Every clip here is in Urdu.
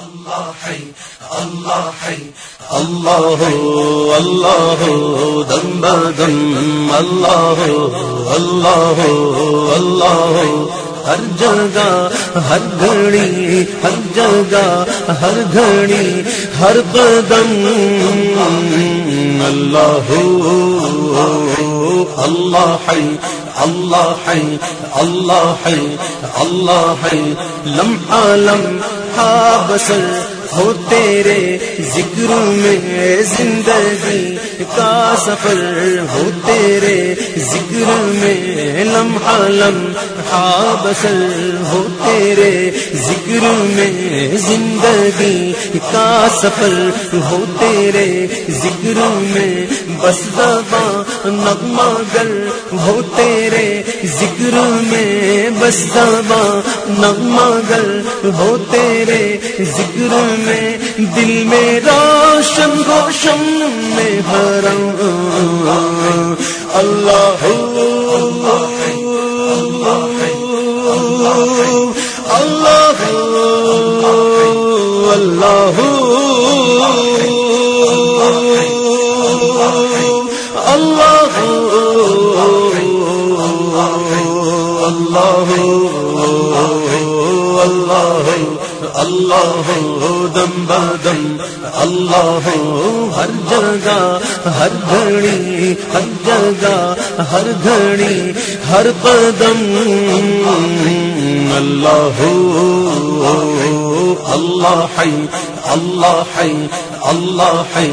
اللہ اللہ اللہ اللہ دم بدم اللہ اللہ اللہ ہر جگہ ہر گھڑی ہر جگہ ہر گھڑی ہر قدم اللہ اللہ ہے اللہ ہے اللہ ہے اللہ ہے لمحہ لمحہ بسر ہو تیرے ذکر میں زندگی کا سفر ہو تیرے ذکر میں لمحہ لمحہ بسر ہو تیرے ذکر میں زندگی کا سفر ہو تیرے ذکر میں بس زباں نغمہ گر ہو تیرے ذکر میں، بس زباں نغمہ گر ہو تیرے ذکر میں۔ دل میں روشن روشن میں حرم اللہ اللہ اللہ اللہ اللہ اللہ اللہ دم بدم اللہ ہر جگہ ہر گھڑی ہر جگہ ہر گھڑی ہر قدم اللہ اللہ ہے اللہ ہے اللہ ہے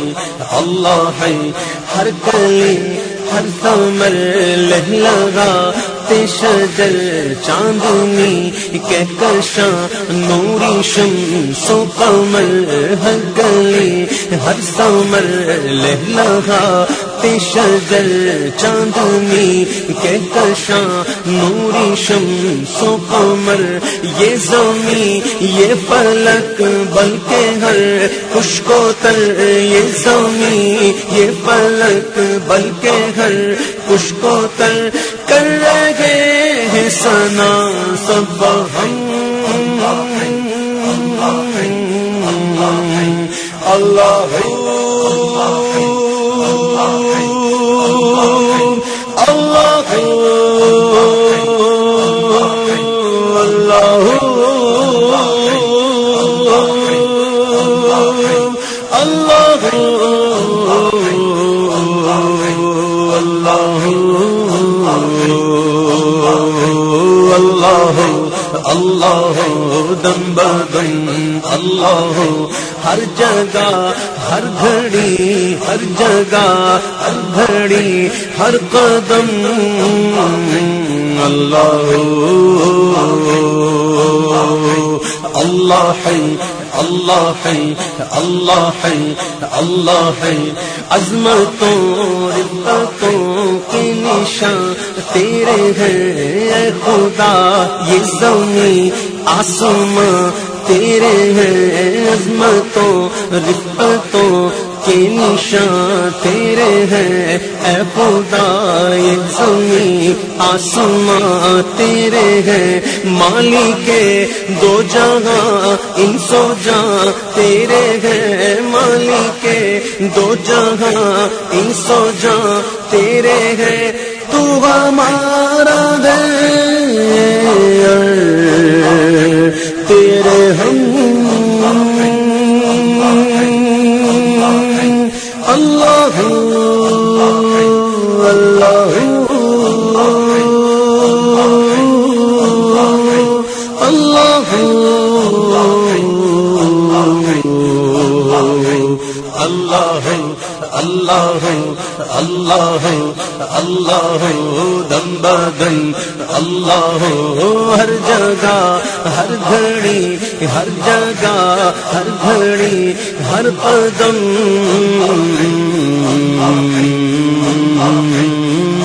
اللہ ہے ہر کلی ہر کمر لہلگا شجر چاندنی کہہ کر شاہ نوری شم سو کمل ہر گلی۔ ہر سمر لہلگا شجر چاندنی کہہ کر شاہ نوری شم سو کمر یہ زمین، یہ فلک، بلکہ ہر خوش کو تر یہ زمین، یہ فلک، بلکہ ہر خوش کو تر کر رہے ہیں سنا سب ہم۔ اللہ اللہ اللہ اللہ اللہ دم بدم اللہ ہر جگہ، ہر گھڑی، ہر جگہ، ہر گھڑی، ہر قدم، اللہ اللہ ہے اللہ ہے اللہ ہے اللہ ہے. عظمتوں ربتوں کے نشان تیرے ہیں، اے خدا، یہ زمین آسمان تیرے ہیں، عظمتوں ربتوں نشان تیرے ہیں، اے خدا یہ زمین، آسمان تیرے ہیں۔ مالی کے دو جہاں ان سو جہاں تیرے ہیں۔ مالی کے دو جہاں ان سو جہاں تیرے ہیں۔ تو ہمارا ہے اللہ اللہ اللہ اللہ دم بدن اللہ ہر جگہ، ہر گھڑی، ہر جگہ، ہر گھڑی، ہر قدم۔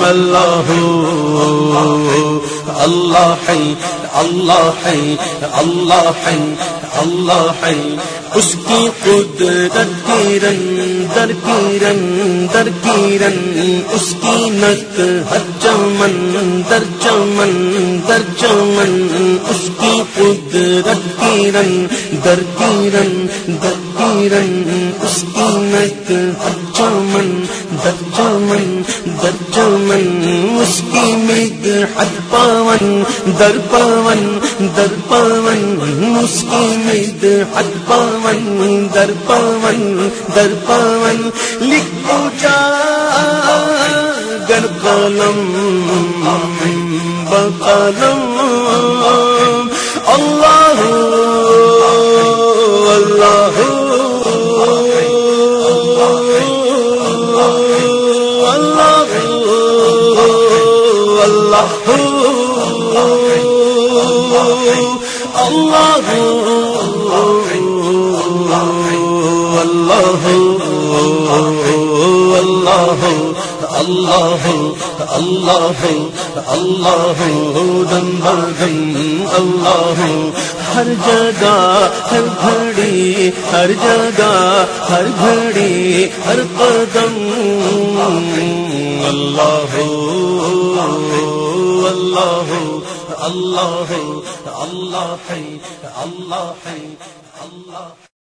اللہ اللہ ہے اللہ ہے اللہ ہے اللہ ہے۔ اس کی قدرت کرن در کرن در کرن اس کی نت ہر چمن، در چمن در چمن۔ اس کی قدرت کرن در کرن در کرن اس کی نت ہر در چمن در چمن اس کی مد حد پاون، در پاون در پاون اس کی مد حد پاون، در پون در پون لکھو جا گر قلم بقلم اللہ اللہ اللہ اللہ اللہ اللہ اللہ اللہ دم اللہ ہر جگہ ہر گھڑی ہر جگہ ہر گھڑی ہر قدم اللہ اللہ اللہ اللہ ہے اللہ ہے اللہ